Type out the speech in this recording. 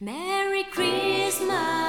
Merry Christmas.